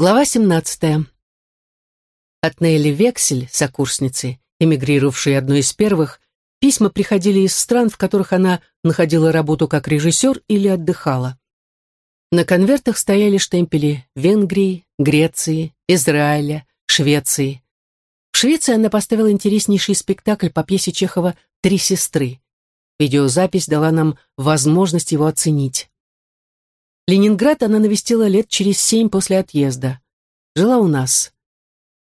Глава 17. От Нелли Вексель, сокурсницы, эмигрировавшей одной из первых, письма приходили из стран, в которых она находила работу как режиссер или отдыхала. На конвертах стояли штемпели Венгрии, Греции, Израиля, Швеции. В Швеции она поставила интереснейший спектакль по пьесе Чехова «Три сестры». Видеозапись дала нам возможность его оценить. Ленинград она навестила лет через семь после отъезда. Жила у нас.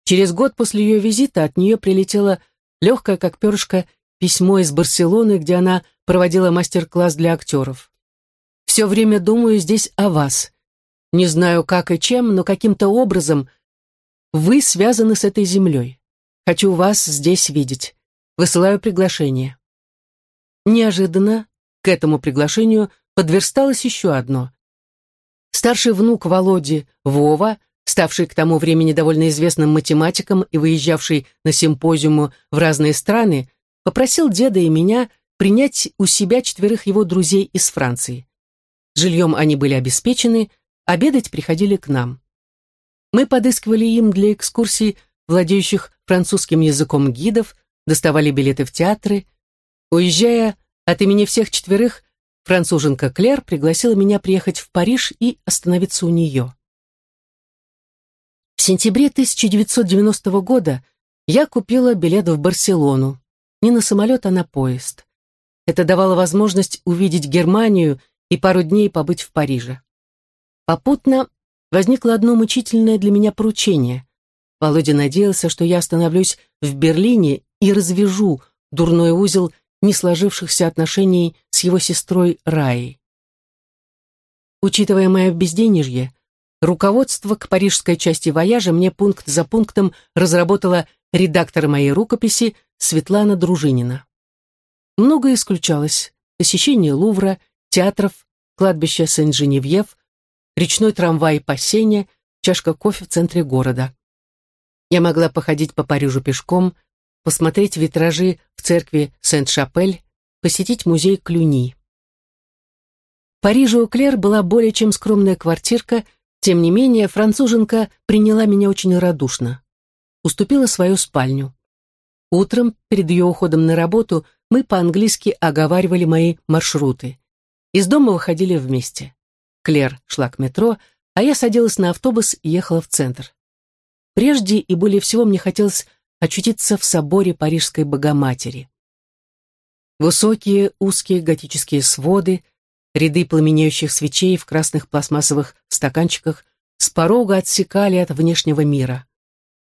Через год после ее визита от нее прилетело легкое, как перышко, письмо из Барселоны, где она проводила мастер-класс для актеров. «Все время думаю здесь о вас. Не знаю, как и чем, но каким-то образом вы связаны с этой землей. Хочу вас здесь видеть. Высылаю приглашение». Неожиданно к этому приглашению подверсталось еще одно. Старший внук Володи, Вова, ставший к тому времени довольно известным математиком и выезжавший на симпозиумы в разные страны, попросил деда и меня принять у себя четверых его друзей из Франции. Жильем они были обеспечены, обедать приходили к нам. Мы подыскивали им для экскурсий владеющих французским языком гидов, доставали билеты в театры. Уезжая от имени всех четверых, Француженка Клер пригласила меня приехать в Париж и остановиться у нее. В сентябре 1990 года я купила билет в Барселону. Не на самолет, а на поезд. Это давало возможность увидеть Германию и пару дней побыть в Париже. Попутно возникло одно мучительное для меня поручение. Володя надеялся, что я остановлюсь в Берлине и развяжу дурной узел не сложившихся отношений с его сестрой Раей. Учитывая мое безденежье, руководство к парижской части вояжа мне пункт за пунктом разработала редактор моей рукописи Светлана Дружинина. Многое исключалось. Посещение Лувра, театров, кладбище Сен-Женевьев, речной трамвай по Сене, чашка кофе в центре города. Я могла походить по Парижу пешком, посмотреть витражи в церкви Сент-Шапель, посетить музей Клюни. В Париже у Клер была более чем скромная квартирка, тем не менее француженка приняла меня очень радушно. Уступила свою спальню. Утром, перед ее уходом на работу, мы по-английски оговаривали мои маршруты. Из дома выходили вместе. Клер шла к метро, а я садилась на автобус и ехала в центр. Прежде и более всего мне хотелось очутиться в соборе Парижской Богоматери. Высокие узкие готические своды, ряды пламенеющих свечей в красных пластмассовых стаканчиках с порога отсекали от внешнего мира.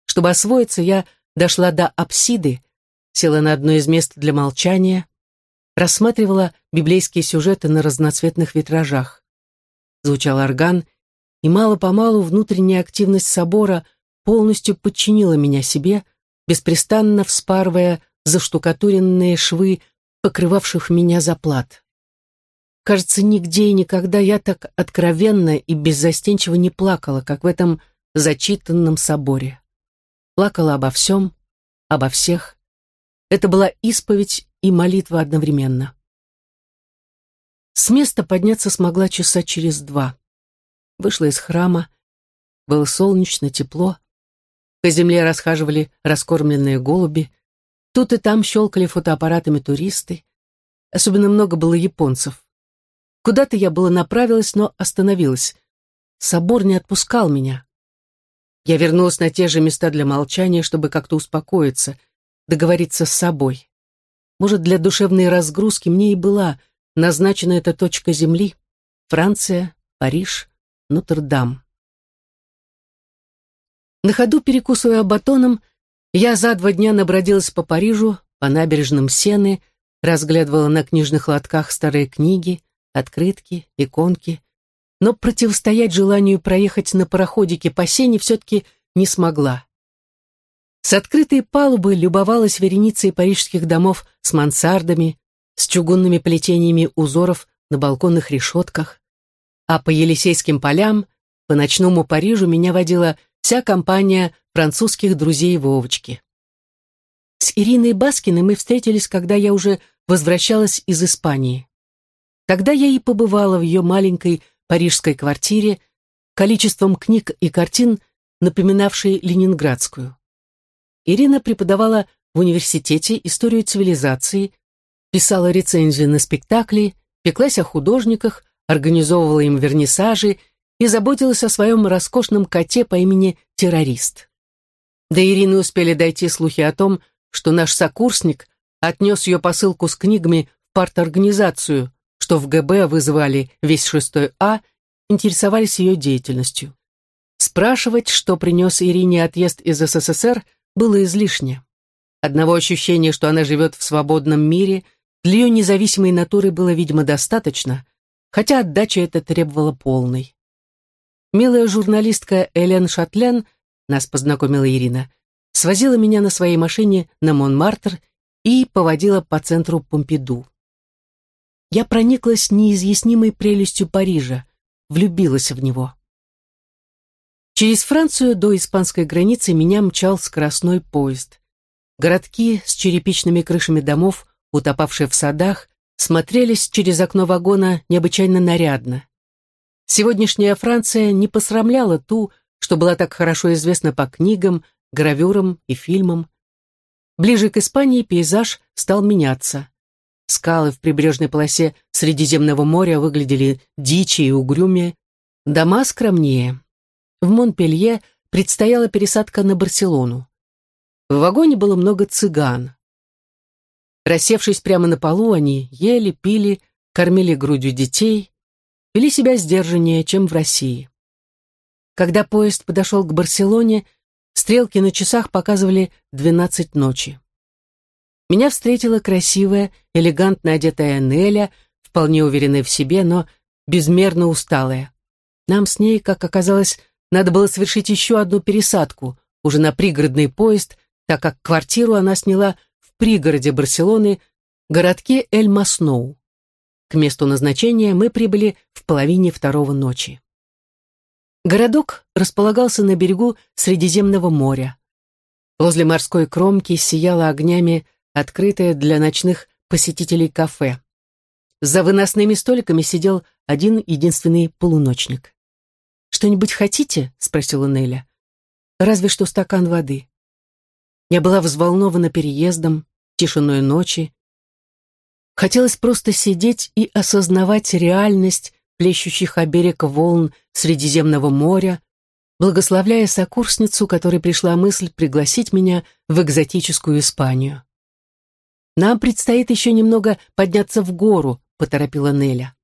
Чтобы освоиться, я дошла до апсиды, села на одно из мест для молчания, рассматривала библейские сюжеты на разноцветных витражах. Звучал орган, и мало-помалу внутренняя активность собора полностью подчинила меня себе, беспрестанно вспарывая заштукатуренные швы, покрывавших меня заплат. Кажется, нигде и никогда я так откровенно и беззастенчиво не плакала, как в этом зачитанном соборе. Плакала обо всем, обо всех. Это была исповедь и молитва одновременно. С места подняться смогла часа через два. Вышла из храма. Было солнечно, тепло. По земле расхаживали раскормленные голуби. Тут и там щелкали фотоаппаратами туристы. Особенно много было японцев. Куда-то я было направилась, но остановилась. Собор не отпускал меня. Я вернулась на те же места для молчания, чтобы как-то успокоиться, договориться с собой. Может, для душевной разгрузки мне и была назначена эта точка земли — Франция, Париж, Нотр-Дам. На ходу перекусывая батоном, я за два дня набродилась по Парижу, по набережным Сены, разглядывала на книжных лотках старые книги, открытки, иконки, но противостоять желанию проехать на пароходике по Сене все-таки не смогла. С открытой палубы любовалась вереницей парижских домов с мансардами, с чугунными плетениями узоров на балконных решетках, а по Елисейским полям, по ночному Парижу меня водила вся компания французских друзей Вовочки. С Ириной Баскиной мы встретились, когда я уже возвращалась из Испании. Тогда я и побывала в ее маленькой парижской квартире, количеством книг и картин напоминавшей ленинградскую. Ирина преподавала в университете историю цивилизации, писала рецензии на спектакли, пеклась о художниках, организовывала им вернисажи и заботилась о своем роскошном коте по имени Террорист. До Ирины успели дойти слухи о том, что наш сокурсник отнес ее посылку с книгами в парторганизацию, что в ГБ вызывали весь шестой А, интересовались ее деятельностью. Спрашивать, что принес Ирине отъезд из СССР, было излишне. Одного ощущения, что она живет в свободном мире, для ее независимой натуры было, видимо, достаточно, хотя отдача эта требовала полной. Милая журналистка Элен Шатлен, нас познакомила Ирина, свозила меня на своей машине на Монмартр и поводила по центру Помпиду. Я прониклась неизъяснимой прелестью Парижа, влюбилась в него. Через Францию до испанской границы меня мчал скоростной поезд. Городки с черепичными крышами домов, утопавшие в садах, смотрелись через окно вагона необычайно нарядно. Сегодняшняя Франция не посрамляла ту, что была так хорошо известна по книгам, гравюрам и фильмам. Ближе к Испании пейзаж стал меняться. Скалы в прибрежной полосе Средиземного моря выглядели дичи и угрюмее, дома скромнее. В Монпелье предстояла пересадка на Барселону. В вагоне было много цыган. Рассевшись прямо на полу, они ели, пили, кормили грудью детей, вели себя сдержаннее, чем в России. Когда поезд подошел к Барселоне, стрелки на часах показывали 12 ночи. Меня встретила красивая, элегантно одетая Неля, вполне уверенная в себе, но безмерно усталая. Нам с ней, как оказалось, надо было совершить еще одну пересадку, уже на пригородный поезд, так как квартиру она сняла в пригороде Барселоны, городке Эль-Масноу. К месту назначения мы прибыли в половине второго ночи. Городок располагался на берегу Средиземного моря. Возле морской кромки сияло огнями открытое для ночных посетителей кафе. За выносными столиками сидел один единственный полуночник. «Что-нибудь хотите?» — спросила Неля. «Разве что стакан воды». Я была взволнована переездом, тишиной ночи. Хотелось просто сидеть и осознавать реальность плещущих о берег волн Средиземного моря, благословляя сокурсницу, которой пришла мысль пригласить меня в экзотическую Испанию. «Нам предстоит еще немного подняться в гору», — поторопила Неля.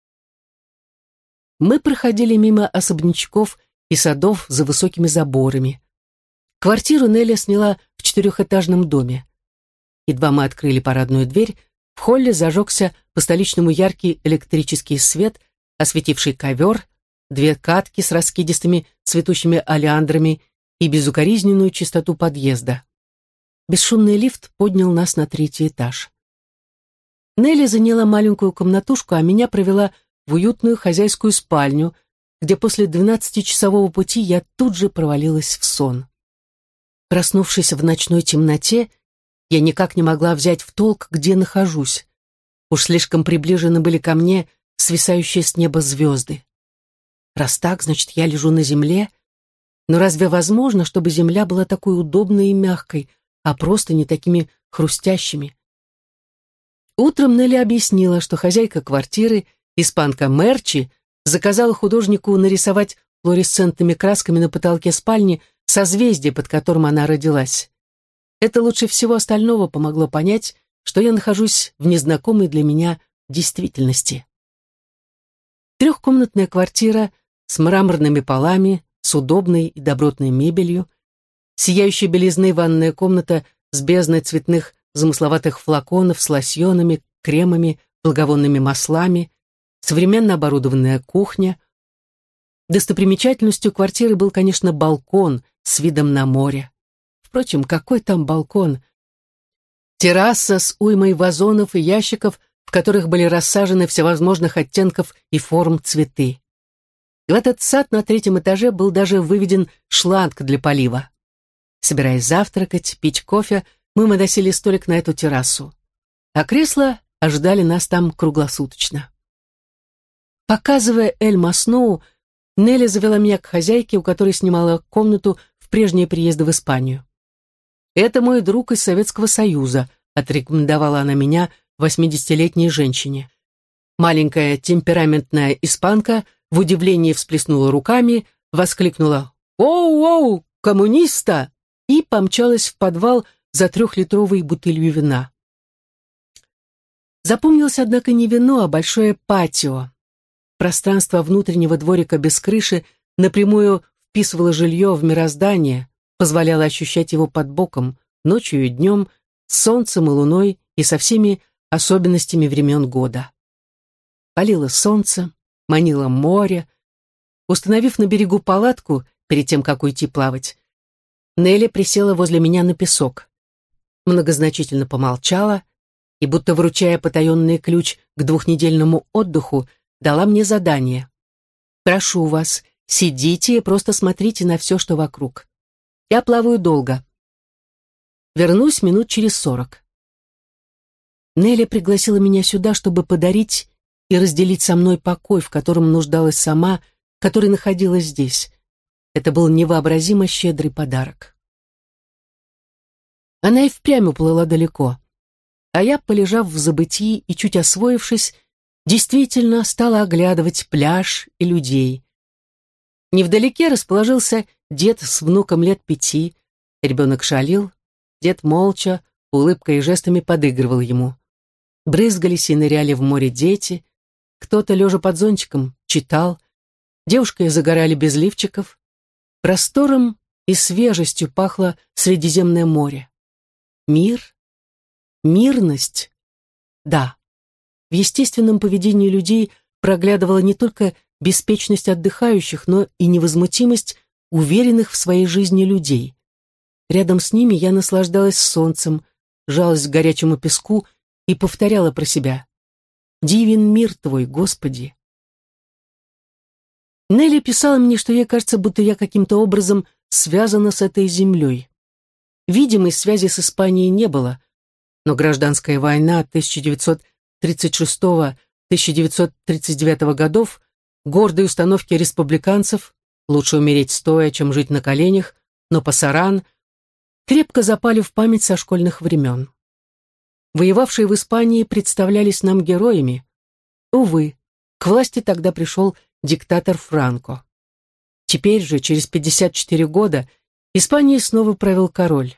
Мы проходили мимо особнячков и садов за высокими заборами. Квартиру Неля сняла в четырехэтажном доме. Едва мы открыли парадную дверь, в холле зажегся по-столичному яркий электрический свет, осветивший ковер, две катки с раскидистыми цветущими олеандрами и безукоризненную чистоту подъезда. Бесшумный лифт поднял нас на третий этаж. Нелли заняла маленькую комнатушку, а меня провела в уютную хозяйскую спальню, где после двенадцатичасового пути я тут же провалилась в сон. Проснувшись в ночной темноте, я никак не могла взять в толк, где нахожусь. Уж слишком приближены были ко мне свисающие с неба звезды. Раз так, значит, я лежу на земле. Но разве возможно, чтобы земля была такой удобной и мягкой, а просто не такими хрустящими. Утром Нелли объяснила, что хозяйка квартиры, испанка Мерчи, заказала художнику нарисовать флуоресцентными красками на потолке спальни созвездие, под которым она родилась. Это лучше всего остального помогло понять, что я нахожусь в незнакомой для меня действительности. Трехкомнатная квартира с мраморными полами, с удобной и добротной мебелью, сияющая белизной ванная комната с бездной цветных замысловатых флаконов с лосьонами, кремами, благовонными маслами, современно оборудованная кухня. Достопримечательностью квартиры был, конечно, балкон с видом на море. Впрочем, какой там балкон? Терраса с уймой вазонов и ящиков, в которых были рассажены всевозможных оттенков и форм цветы. в этот сад на третьем этаже был даже выведен шланг для полива. Собираясь завтракать, пить кофе, мы выносили столик на эту террасу. А кресла ожидали нас там круглосуточно. Показывая Эль Масноу, Нелли завела меня к хозяйке, у которой снимала комнату в прежние приезды в Испанию. «Это мой друг из Советского Союза», отрекомендовала она меня восьмидесятилетней женщине. Маленькая темпераментная испанка в удивлении всплеснула руками, воскликнула «Оу-оу, коммуниста!» и помчалась в подвал за трехлитровой бутылью вина. Запомнилось, однако, не вино, а большое патио. Пространство внутреннего дворика без крыши напрямую вписывало жилье в мироздание, позволяло ощущать его под боком, ночью и днем, с солнцем и луной и со всеми особенностями времен года. Палило солнце, манило море. Установив на берегу палатку, перед тем, как уйти плавать, Нелли присела возле меня на песок. Многозначительно помолчала и, будто вручая потаенный ключ к двухнедельному отдыху, дала мне задание. «Прошу вас, сидите и просто смотрите на все, что вокруг. Я плаваю долго. Вернусь минут через сорок». Нелли пригласила меня сюда, чтобы подарить и разделить со мной покой, в котором нуждалась сама, который находилась здесь. Это был невообразимо щедрый подарок. Она и впрямь уплыла далеко, а я, полежав в забытии и чуть освоившись, действительно стала оглядывать пляж и людей. Невдалеке расположился дед с внуком лет пяти, ребенок шалил, дед молча, улыбкой и жестами подыгрывал ему. Брызгались и ныряли в море дети, кто-то, лежа под зонтиком, читал, девушки загорали без лифчиков. Простором и свежестью пахло Средиземное море. Мир? Мирность? Да. В естественном поведении людей проглядывала не только беспечность отдыхающих, но и невозмутимость уверенных в своей жизни людей. Рядом с ними я наслаждалась солнцем, жалась к горячему песку и повторяла про себя Дивен мир твой, Господи!» Нелли писала мне, что ей кажется, будто я каким-то образом связана с этой землей. Видимой связи с Испанией не было, но гражданская война 1936-1939 годов, гордые установки республиканцев, лучше умереть стоя, чем жить на коленях, но пасаран, крепко запали в память со школьных времен воевавшие в Испании, представлялись нам героями. Увы, к власти тогда пришел диктатор Франко. Теперь же, через 54 года, Испании снова правил король.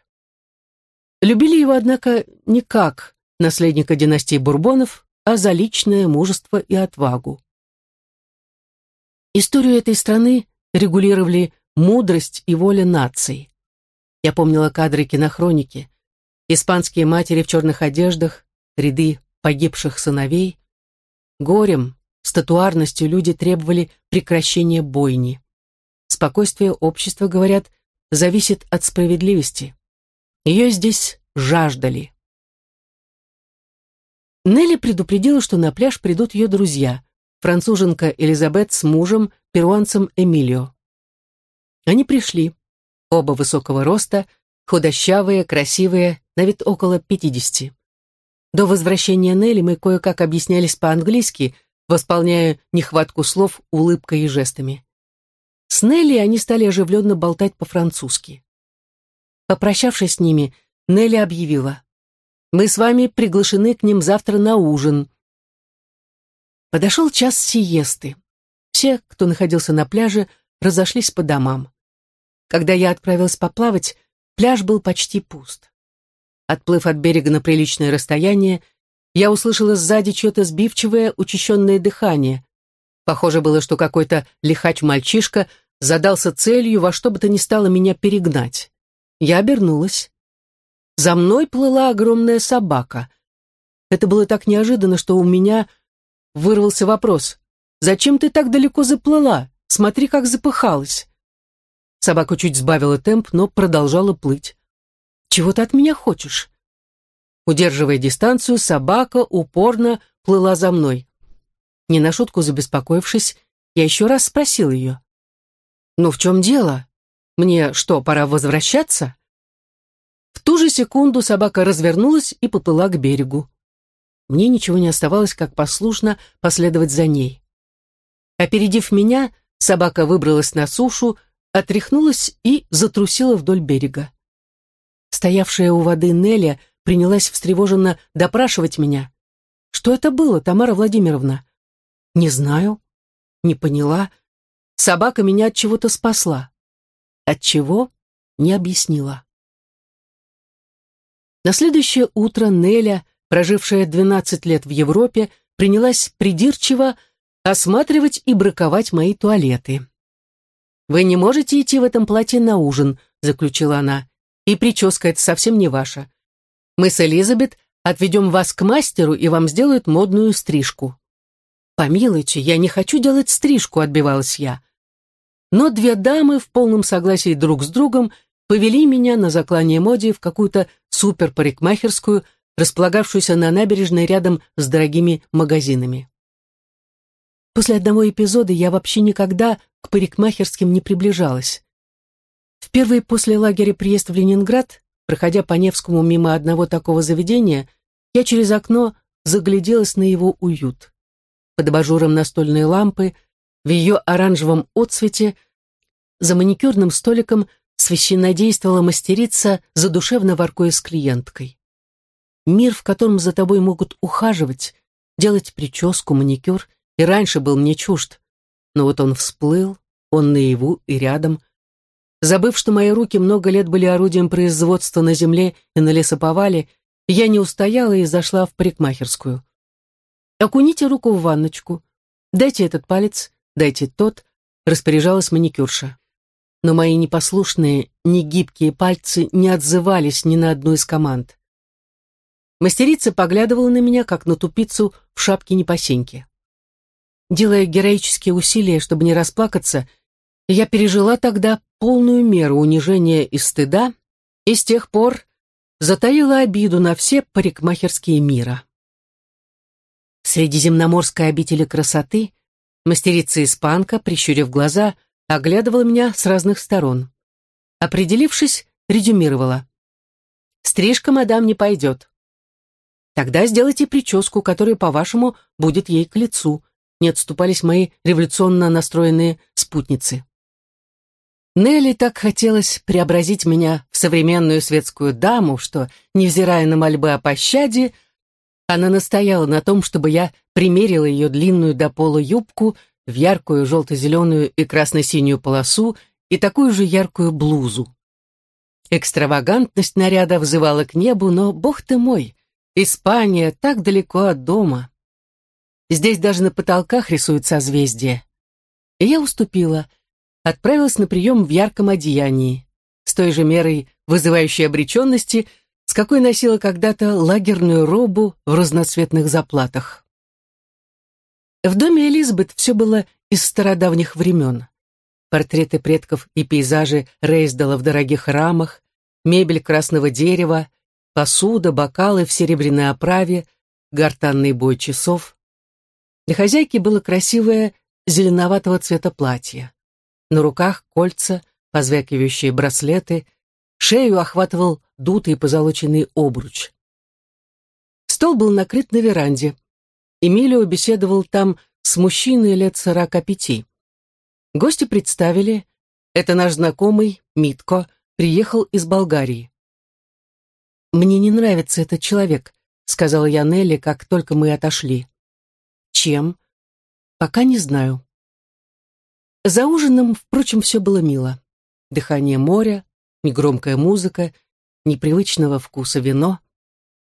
Любили его, однако, не как наследника династии Бурбонов, а за личное мужество и отвагу. Историю этой страны регулировали мудрость и воля наций. Я помнила кадры кинохроники, Испанские матери в черных одеждах, ряды погибших сыновей. Горем, статуарностью люди требовали прекращения бойни. Спокойствие общества, говорят, зависит от справедливости. Ее здесь жаждали. Нелли предупредила, что на пляж придут ее друзья, француженка Элизабет с мужем, перуанцем Эмилио. Они пришли, оба высокого роста, худощавые, красивые, на вид около пятидесяти. До возвращения Нелли мы кое-как объяснялись по-английски, восполняя нехватку слов улыбкой и жестами. С Нелли они стали оживленно болтать по-французски. Попрощавшись с ними, Нелли объявила. «Мы с вами приглашены к ним завтра на ужин». Подошел час сиесты. Все, кто находился на пляже, разошлись по домам. Когда я отправилась поплавать, пляж был почти пуст. Отплыв от берега на приличное расстояние, я услышала сзади чье-то сбивчивое, учащенное дыхание. Похоже было, что какой-то лихач-мальчишка задался целью во что бы то ни стало меня перегнать. Я обернулась. За мной плыла огромная собака. Это было так неожиданно, что у меня вырвался вопрос. «Зачем ты так далеко заплыла? Смотри, как запыхалась». Собака чуть сбавила темп, но продолжала плыть. Чего ты от меня хочешь?» Удерживая дистанцию, собака упорно плыла за мной. Не на шутку забеспокоившись, я еще раз спросил ее. «Ну в чем дело? Мне что, пора возвращаться?» В ту же секунду собака развернулась и поплыла к берегу. Мне ничего не оставалось, как послушно последовать за ней. Опередив меня, собака выбралась на сушу, отряхнулась и затрусила вдоль берега. Стоявшая у воды Неля принялась встревоженно допрашивать меня. «Что это было, Тамара Владимировна?» «Не знаю. Не поняла. Собака меня от чего-то спасла. От чего? Не объяснила». На следующее утро Неля, прожившая 12 лет в Европе, принялась придирчиво осматривать и браковать мои туалеты. «Вы не можете идти в этом платье на ужин», — заключила она. «И прическа эта совсем не ваша. Мы с Элизабет отведем вас к мастеру, и вам сделают модную стрижку». «Помилуйте, я не хочу делать стрижку», — отбивалась я. Но две дамы в полном согласии друг с другом повели меня на заклание моде в какую-то суперпарикмахерскую, располагавшуюся на набережной рядом с дорогими магазинами. После одного эпизода я вообще никогда к парикмахерским не приближалась. В первый после лагеря приезд в Ленинград, проходя по Невскому мимо одного такого заведения, я через окно загляделась на его уют. Под абажуром настольной лампы, в ее оранжевом отцвете, за маникюрным столиком священнодействовала мастерица, задушевно воркуя с клиенткой. Мир, в котором за тобой могут ухаживать, делать прическу, маникюр — и раньше был мне чужд. Но вот он всплыл, он наяву и рядом. Забыв, что мои руки много лет были орудием производства на земле и на лесоповале, я не устояла и зашла в парикмахерскую. «Окуните руку в ванночку. Дайте этот палец, дайте тот», — распоряжалась маникюрша. Но мои непослушные, негибкие пальцы не отзывались ни на одну из команд. Мастерица поглядывала на меня, как на тупицу в шапке непосеньки. Делая героические усилия, чтобы не расплакаться, я пережила тогда полную меру унижения и стыда, и с тех пор затаила обиду на все парикмахерские мира. Среди земноморской обители красоты мастерица-испанка, прищурив глаза, оглядывала меня с разных сторон. Определившись, резюмировала. «Стрижка, мадам, не пойдет. Тогда сделайте прическу, которая, по-вашему, будет ей к лицу», не отступались мои революционно настроенные спутницы. Нелли так хотелось преобразить меня в современную светскую даму, что, невзирая на мольбы о пощаде, она настояла на том, чтобы я примерила ее длинную до пола юбку в яркую желто-зеленую и красно-синюю полосу и такую же яркую блузу. Экстравагантность наряда взывала к небу, но, бог ты мой, Испания так далеко от дома. Здесь даже на потолках рисуют созвездия. И я уступила, отправилась на прием в ярком одеянии, с той же мерой вызывающей обреченности, с какой носила когда-то лагерную робу в разноцветных заплатах. В доме Элизабет все было из стародавних времен. Портреты предков и пейзажи Рейсдала в дорогих рамах, мебель красного дерева, посуда, бокалы в серебряной оправе, гортанный бой часов. Для хозяйки было красивое зеленоватого цвета платье. На руках кольца, позвякивающие браслеты, шею охватывал дутый позолоченный обруч. Стол был накрыт на веранде. Эмилио беседовал там с мужчиной лет сорока пяти. Гости представили, это наш знакомый, Митко, приехал из Болгарии. «Мне не нравится этот человек», — сказала я Нелли, как только мы отошли. Чем? Пока не знаю. За ужином, впрочем, все было мило. Дыхание моря, негромкая музыка, непривычного вкуса вино,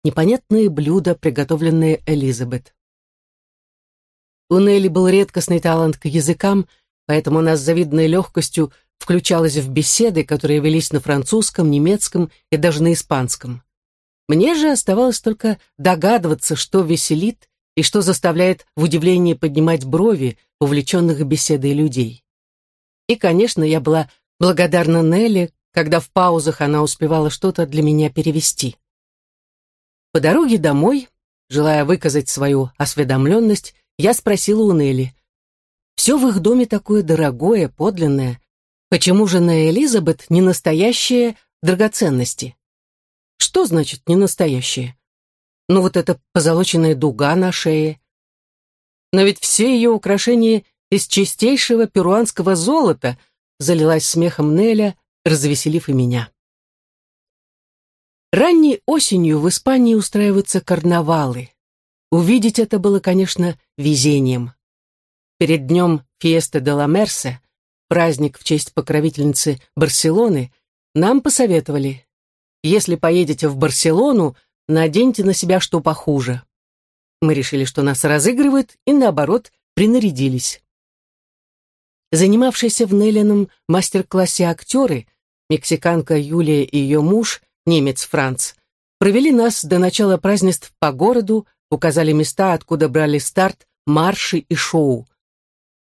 непонятные блюда, приготовленные Элизабет. У Нелли был редкостный талант к языкам, поэтому она с завидной легкостью включалась в беседы, которые велись на французском, немецком и даже на испанском. Мне же оставалось только догадываться, что веселит и что заставляет в удивлении поднимать брови увлеченных беседой людей. И, конечно, я была благодарна Нелли, когда в паузах она успевала что-то для меня перевести. По дороге домой, желая выказать свою осведомленность, я спросила у Нелли, «Все в их доме такое дорогое, подлинное. Почему же на Элизабет не настоящие драгоценности?» «Что значит «не настоящие»?» Ну вот эта позолоченная дуга на шее. Но ведь все ее украшения из чистейшего перуанского золота, залилась смехом Неля, развеселив и меня. Ранней осенью в Испании устраиваются карнавалы. Увидеть это было, конечно, везением. Перед днем Фиеста де ла Мерсе, праздник в честь покровительницы Барселоны, нам посоветовали, если поедете в Барселону, наденьте на себя что похуже. Мы решили, что нас разыгрывают, и наоборот, принарядились. Занимавшиеся в Неллином мастер-классе актеры, мексиканка Юлия и ее муж, немец Франц, провели нас до начала празднеств по городу, указали места, откуда брали старт, марши и шоу.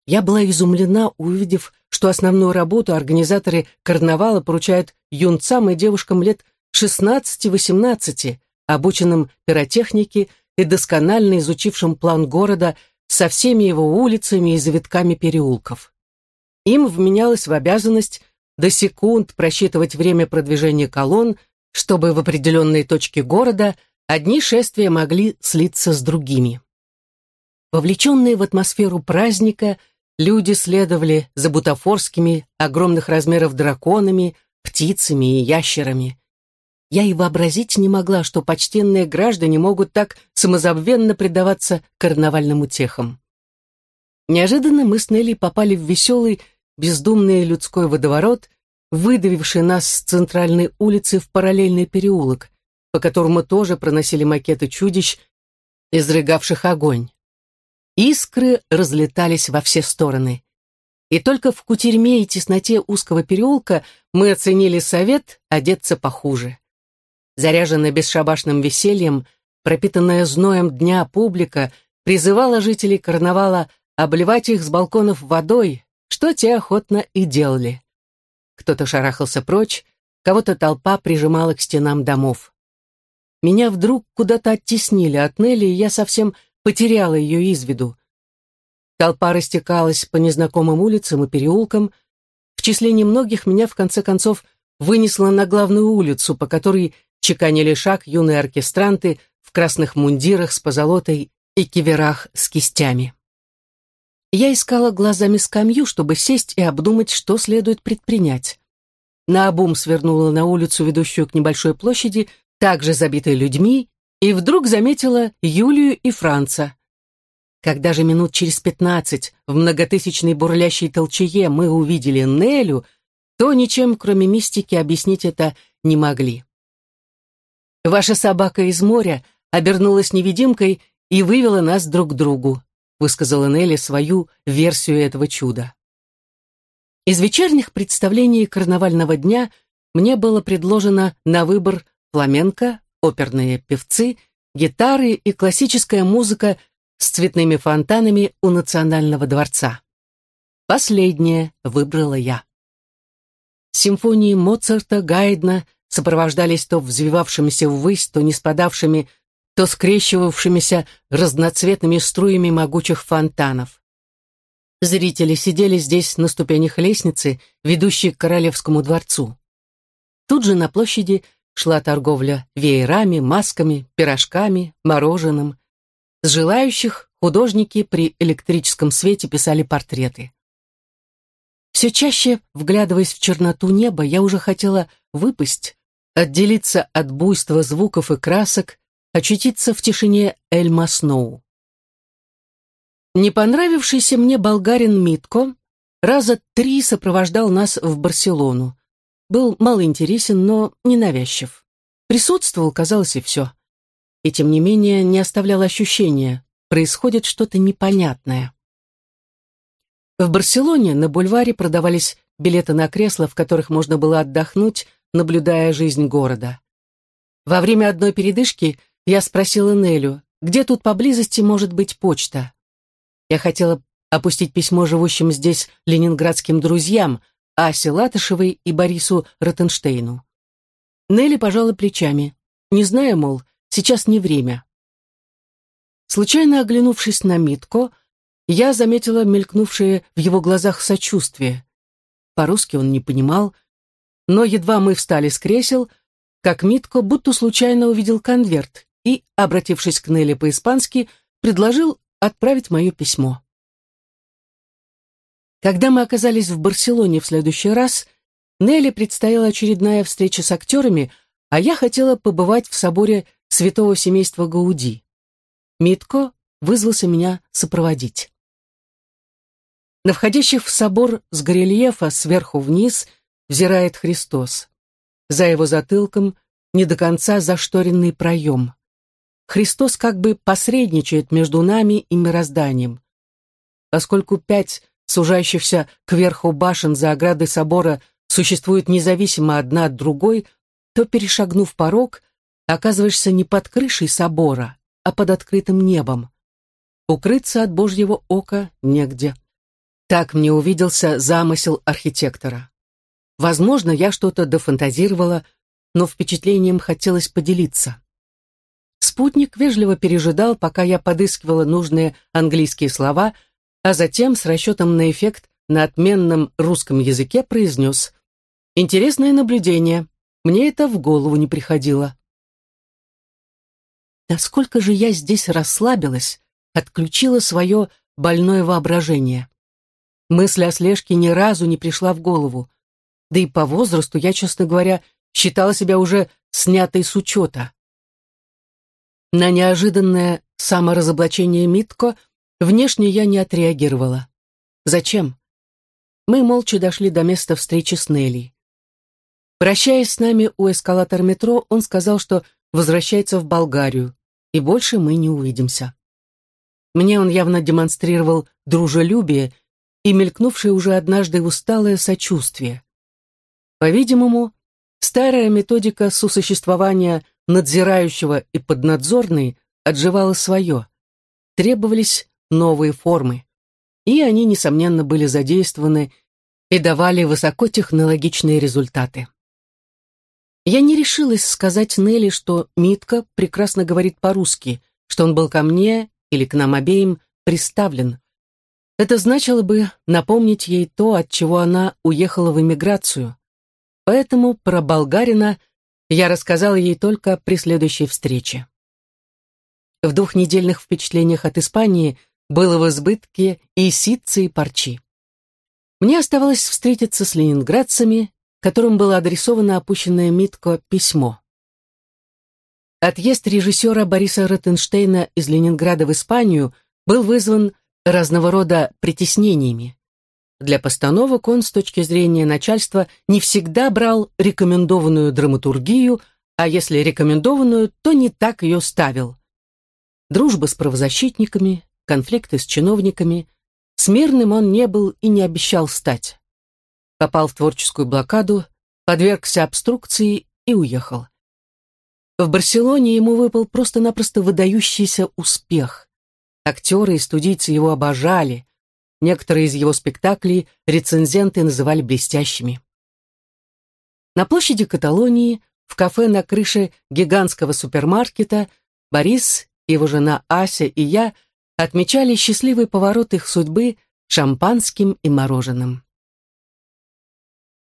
Я была изумлена, увидев, что основную работу организаторы карнавала поручают юнцам и девушкам лет 16-18, обученным пиротехнике и досконально изучившим план города со всеми его улицами и завитками переулков. Им вменялось в обязанность до секунд просчитывать время продвижения колонн, чтобы в определенные точки города одни шествия могли слиться с другими. Вовлеченные в атмосферу праздника, люди следовали за бутафорскими огромных размеров драконами, птицами и ящерами. Я и вообразить не могла, что почтенные граждане могут так самозабвенно предаваться карнавальным утехам. Неожиданно мы с Нелли попали в веселый, бездумный людской водоворот, выдавивший нас с центральной улицы в параллельный переулок, по которому тоже проносили макеты чудищ, изрыгавших огонь. Искры разлетались во все стороны. И только в кутерьме и тесноте узкого переулка мы оценили совет одеться похуже. Заряженная бесшабашным весельем, пропитанная зноем дня публика призывала жителей карнавала обливать их с балконов водой, что те охотно и делали. Кто-то шарахался прочь, кого-то толпа прижимала к стенам домов. Меня вдруг куда-то оттеснили от Нелли, и я совсем потеряла ее из виду. Толпа растекалась по незнакомым улицам и переулкам. В числе немногих меня, в конце концов, вынесло на главную улицу, по которой чеканили шаг юные оркестранты в красных мундирах с позолотой и киверах с кистями. Я искала глазами скамью, чтобы сесть и обдумать, что следует предпринять. Наобум свернула на улицу, ведущую к небольшой площади, также забитой людьми, и вдруг заметила Юлию и Франца. Когда же минут через пятнадцать в многотысячной бурлящей толчее мы увидели Нелю, то ничем, кроме мистики, объяснить это не могли. Ваша собака из моря обернулась невидимкой и вывела нас друг к другу, высказала Нелли свою версию этого чуда. Из вечерних представлений карнавального дня мне было предложено на выбор фламенко, оперные певцы, гитары и классическая музыка с цветными фонтанами у Национального дворца. Последнее выбрала я. Симфонии Моцарта, Гайдна, сопровождались то взвивавшимися ввысь, то не спадавшими, то скрещивавшимися разноцветными струями могучих фонтанов. Зрители сидели здесь на ступенях лестницы, ведущей к Королевскому дворцу. Тут же на площади шла торговля веерами, масками, пирожками, мороженым. С желающих художники при электрическом свете писали портреты. Все чаще, вглядываясь в черноту неба, я уже хотела выпасть, отделиться от буйства звуков и красок, очутиться в тишине Эльма Сноу. Не понравившийся мне болгарин Митко раза три сопровождал нас в Барселону. Был малоинтересен, но ненавязчив. Присутствовал, казалось, и все. И тем не менее не оставлял ощущения, происходит что-то непонятное. В Барселоне на бульваре продавались билеты на кресла, в которых можно было отдохнуть, наблюдая жизнь города. Во время одной передышки я спросила Нелю, где тут поблизости может быть почта. Я хотела опустить письмо живущим здесь ленинградским друзьям, Асе Латышевой и Борису Ротенштейну. Нелли пожала плечами. Не знаю, мол, сейчас не время. Случайно оглянувшись на Митко, я заметила мелькнувшее в его глазах сочувствие. По-русски он не понимал, но едва мы встали с кресел, как Митко будто случайно увидел конверт и, обратившись к Нелли по-испански, предложил отправить мое письмо. Когда мы оказались в Барселоне в следующий раз, Нелли предстояла очередная встреча с актерами, а я хотела побывать в соборе святого семейства Гауди. Митко вызвался меня сопроводить. На входящих в собор с горельефа сверху вниз взирает Христос. За его затылком не до конца зашторенный проем. Христос как бы посредничает между нами и мирозданием. Поскольку пять сужающихся кверху башен за оградой собора существуют независимо одна от другой, то, перешагнув порог, оказываешься не под крышей собора, а под открытым небом. Укрыться от Божьего ока негде. Так мне увиделся замысел архитектора. Возможно, я что-то дофантазировала, но впечатлением хотелось поделиться. Спутник вежливо пережидал, пока я подыскивала нужные английские слова, а затем с расчетом на эффект на отменном русском языке произнес «Интересное наблюдение. Мне это в голову не приходило». Насколько же я здесь расслабилась, отключила свое больное воображение. Мысль о слежке ни разу не пришла в голову. Да и по возрасту я, честно говоря, считала себя уже снятой с учета. На неожиданное саморазоблачение Митко внешне я не отреагировала. Зачем? Мы молча дошли до места встречи с Нелли. Прощаясь с нами у эскалатора метро, он сказал, что возвращается в Болгарию, и больше мы не увидимся. Мне он явно демонстрировал дружелюбие и мелькнувшее уже однажды усталое сочувствие. По-видимому, старая методика сосуществования надзирающего и поднадзорной отживала свое. Требовались новые формы. И они, несомненно, были задействованы и давали высокотехнологичные результаты. Я не решилась сказать Нелли, что Митка прекрасно говорит по-русски, что он был ко мне или к нам обеим приставлен. Это значило бы напомнить ей то, от чего она уехала в эмиграцию. Поэтому про болгарина я рассказала ей только при следующей встрече. В двухнедельных впечатлениях от Испании было в избытке и ситцы, и парчи. Мне оставалось встретиться с ленинградцами, которым было адресовано опущенное Митко письмо. Отъезд режиссера Бориса Ротенштейна из Ленинграда в Испанию был вызван разного рода притеснениями. Для постановок он, с точки зрения начальства, не всегда брал рекомендованную драматургию, а если рекомендованную, то не так ее ставил. Дружба с правозащитниками, конфликты с чиновниками. Смирным он не был и не обещал стать. Попал в творческую блокаду, подвергся обструкции и уехал. В Барселоне ему выпал просто-напросто выдающийся успех. Актеры и студийцы его обожали. Некоторые из его спектаклей рецензенты называли блестящими. На площади Каталонии, в кафе на крыше гигантского супермаркета, Борис, его жена Ася и я отмечали счастливый поворот их судьбы шампанским и мороженым.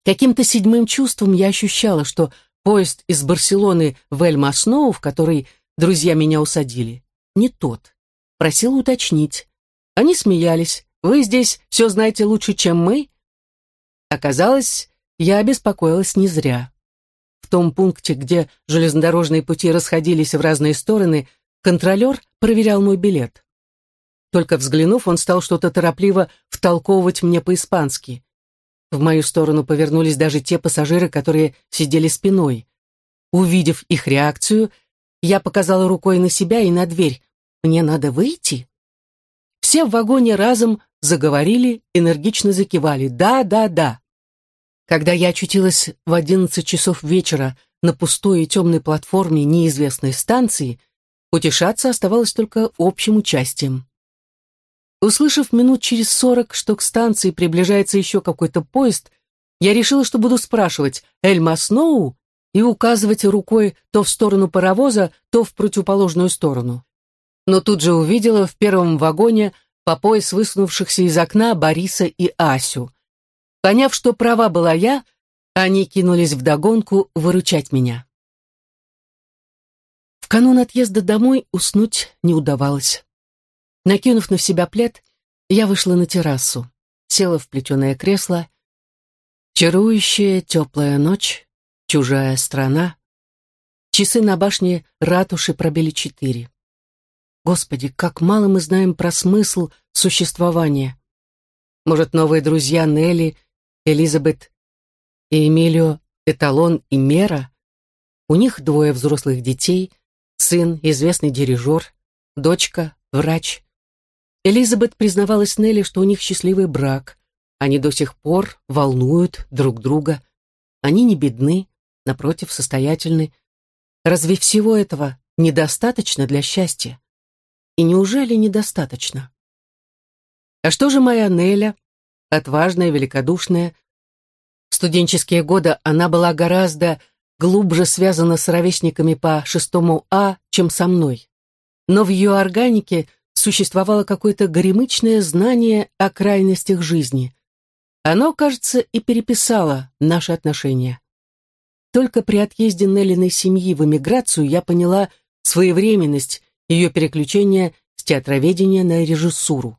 Каким-то седьмым чувством я ощущала, что поезд из Барселоны в Эль-Масноу, в который друзья меня усадили, не тот. Просил уточнить. Они смеялись. «Вы здесь все знаете лучше, чем мы?» Оказалось, я обеспокоилась не зря. В том пункте, где железнодорожные пути расходились в разные стороны, контролер проверял мой билет. Только взглянув, он стал что-то торопливо втолковывать мне по-испански. В мою сторону повернулись даже те пассажиры, которые сидели спиной. Увидев их реакцию, я показала рукой на себя и на дверь. Мне надо выйти? Все в вагоне разом заговорили, энергично закивали. Да, да, да. Когда я очутилась в одиннадцать часов вечера на пустой и темной платформе неизвестной станции, утешаться оставалось только общим участием. Услышав минут через сорок, что к станции приближается еще какой-то поезд, я решила, что буду спрашивать «Эльма Сноу?» и указывать рукой то в сторону паровоза, то в противоположную сторону но тут же увидела в первом вагоне по пояс высунувшихся из окна Бориса и Асю. Поняв, что права была я, они кинулись вдогонку выручать меня. В канун отъезда домой уснуть не удавалось. Накинув на себя плед, я вышла на террасу. села в плетеное кресло. Чарующая теплая ночь, чужая страна. Часы на башне ратуши пробили четыре. Господи, как мало мы знаем про смысл существования. Может, новые друзья Нелли, Элизабет и Эмилио Эталон и Мера? У них двое взрослых детей, сын, известный дирижер, дочка, врач. Элизабет признавалась Нелли, что у них счастливый брак. Они до сих пор волнуют друг друга. Они не бедны, напротив, состоятельны. Разве всего этого недостаточно для счастья? И неужели недостаточно? А что же моя Неля? Отважная, великодушная. В студенческие годы она была гораздо глубже связана с ровесниками по шестому А, чем со мной. Но в ее органике существовало какое-то горемычное знание о крайностях жизни. Оно, кажется, и переписало наши отношения. Только при отъезде Неллиной семьи в эмиграцию я поняла своевременность ее переключения с театроведения на режиссуру.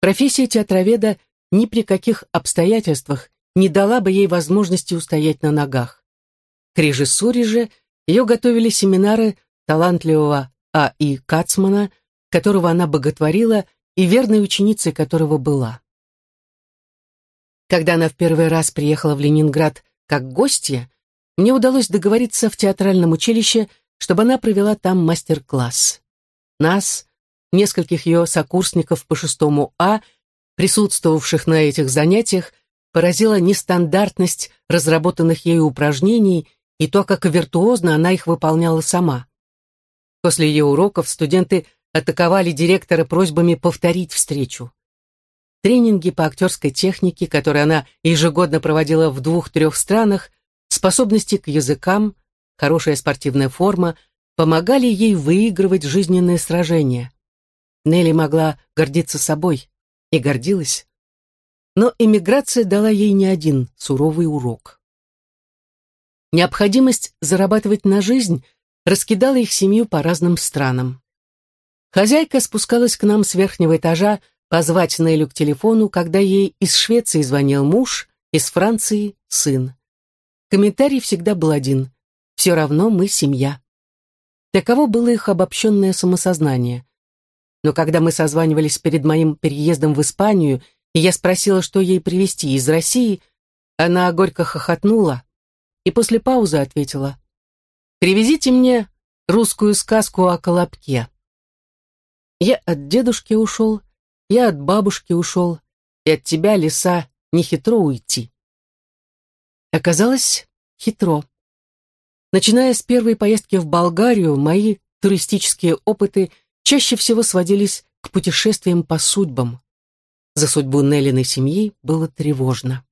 Профессия театроведа ни при каких обстоятельствах не дала бы ей возможности устоять на ногах. К режиссуре же ее готовили семинары талантливого А.И. Кацмана, которого она боготворила и верной ученицей которого была. Когда она в первый раз приехала в Ленинград как гостья, мне удалось договориться в театральном училище, чтобы она провела там мастер-класс. Нас, нескольких ее сокурсников по шестому А, присутствовавших на этих занятиях, поразила нестандартность разработанных ею упражнений и то, как виртуозно она их выполняла сама. После ее уроков студенты атаковали директора просьбами повторить встречу. Тренинги по актерской технике, которые она ежегодно проводила в двух-трех странах, способности к языкам, хорошая спортивная форма помогали ей выигрывать жизненные сражения. Нелли могла гордиться собой и гордилась. Но эмиграция дала ей не один суровый урок. Необходимость зарабатывать на жизнь раскидала их семью по разным странам. Хозяйка спускалась к нам с верхнего этажа позвать Нелю к телефону, когда ей из Швеции звонил муж, из Франции — сын. Комментарий всегда был один. Все равно мы семья. Таково было их обобщенное самосознание. Но когда мы созванивались перед моим переездом в Испанию, и я спросила, что ей привезти из России, она горько хохотнула и после паузы ответила, «Привезите мне русскую сказку о Колобке». Я от дедушки ушел, я от бабушки ушел, и от тебя, лиса, не хитро уйти. Оказалось, хитро. Начиная с первой поездки в Болгарию, мои туристические опыты чаще всего сводились к путешествиям по судьбам. За судьбу Неллиной семьи было тревожно.